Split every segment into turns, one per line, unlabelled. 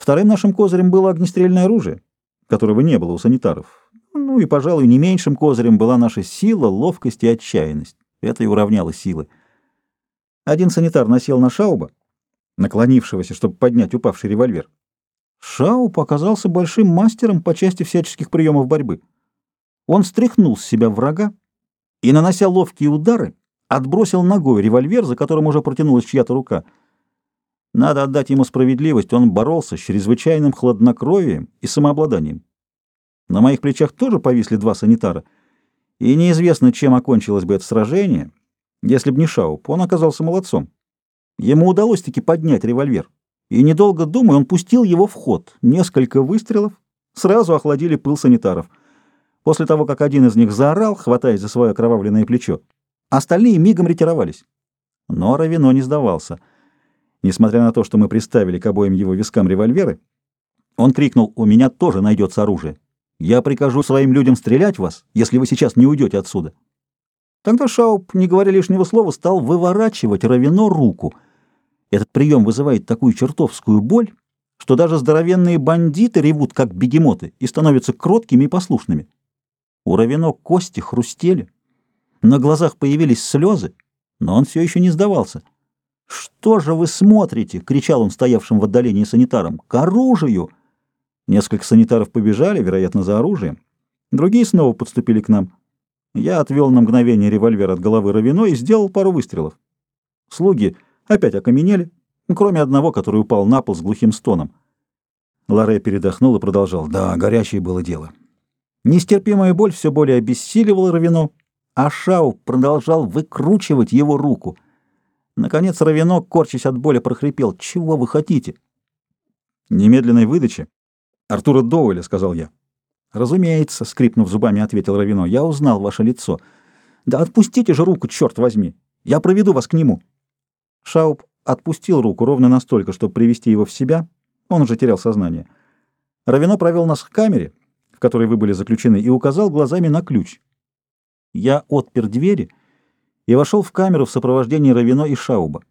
Вторым нашим козырем было огнестрельное оружие, которого не было у санитаров. Ну и, пожалуй, не меньшим козырем была наша сила, ловкость и отчаянность. Это и уравняло силы. Один санитар насел на Шауба, наклонившегося, чтобы поднять упавший револьвер. Шауб оказался большим мастером по части всяческих приемов борьбы. Он стряхнул с себя врага и, нанося ловкие удары, отбросил ногой револьвер, за которым уже протянулась чья-то рука. Надо отдать ему справедливость, он боролся с чрезвычайным хладнокровием и самообладанием. На моих плечах тоже повисли два санитара, и неизвестно, чем окончилось бы это сражение, если б не Шауп, он оказался молодцом. Ему удалось-таки поднять револьвер, и, недолго думая, он пустил его в ход. Несколько выстрелов сразу охладили пыл санитаров. После того, как один из них заорал, хватаясь за свое окровавленное плечо, Остальные мигом ретировались. Но Равино не сдавался. Несмотря на то, что мы приставили к обоим его вискам револьверы, он крикнул «У меня тоже найдется оружие. Я прикажу своим людям стрелять вас, если вы сейчас не уйдете отсюда». Тогда Шауп, не говоря лишнего слова, стал выворачивать Равино руку. Этот прием вызывает такую чертовскую боль, что даже здоровенные бандиты ревут, как бегемоты, и становятся кроткими и послушными. У Равино кости хрустели. На глазах появились слезы, но он все еще не сдавался. «Что же вы смотрите?» — кричал он стоявшим в отдалении санитарам. «К оружию!» Несколько санитаров побежали, вероятно, за оружием. Другие снова подступили к нам. Я отвел на мгновение револьвер от головы Равино и сделал пару выстрелов. Слуги опять окаменели, кроме одного, который упал на пол с глухим стоном. Ларе передохнул и продолжал. «Да, горячее было дело». Нестерпимая боль все более обессиливала Равино, а Шау продолжал выкручивать его руку. Наконец Равенок, корчась от боли, прохрипел. «Чего вы хотите?» «Немедленной выдачи?» «Артура Доуэля», — сказал я. «Разумеется», — скрипнув зубами, ответил Равино. «Я узнал ваше лицо». «Да отпустите же руку, черт возьми! Я проведу вас к нему». Шауп отпустил руку ровно настолько, чтобы привести его в себя. Он уже терял сознание. Равино провел нас к камере, в которой вы были заключены, и указал глазами на ключ. Я отпер двери и вошел в камеру в сопровождении Равино и Шауба.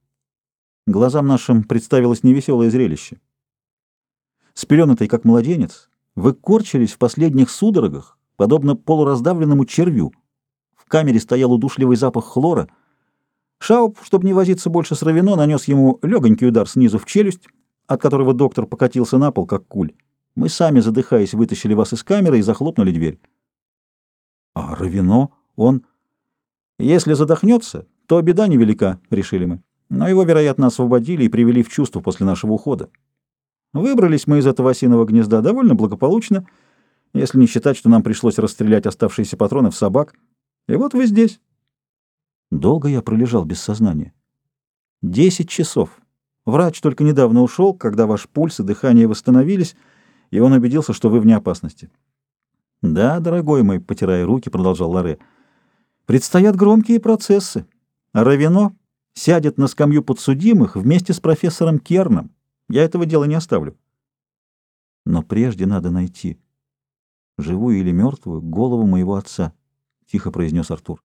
Глазам нашим представилось невеселое зрелище. Спеленатый, как младенец, вы корчились в последних судорогах, подобно полураздавленному червю. В камере стоял удушливый запах хлора. Шауб, чтобы не возиться больше с Равино, нанес ему легонький удар снизу в челюсть, от которого доктор покатился на пол, как куль. Мы сами, задыхаясь, вытащили вас из камеры и захлопнули дверь. — А Равино? Он... Если задохнется, то беда невелика, решили мы. Но его, вероятно, освободили и привели в чувство после нашего ухода. Выбрались мы из этого осиного гнезда довольно благополучно, если не считать, что нам пришлось расстрелять оставшиеся патроны в собак. И вот вы здесь. Долго я пролежал без сознания. Десять часов. Врач только недавно ушел, когда ваш пульс и дыхание восстановились, и он убедился, что вы вне опасности. — Да, дорогой мой, — потирая руки, продолжал Ларе, — Предстоят громкие процессы. Равино сядет на скамью подсудимых вместе с профессором Керном. Я этого дела не оставлю. Но прежде надо найти, живую или мертвую, голову моего отца, — тихо произнес Артур.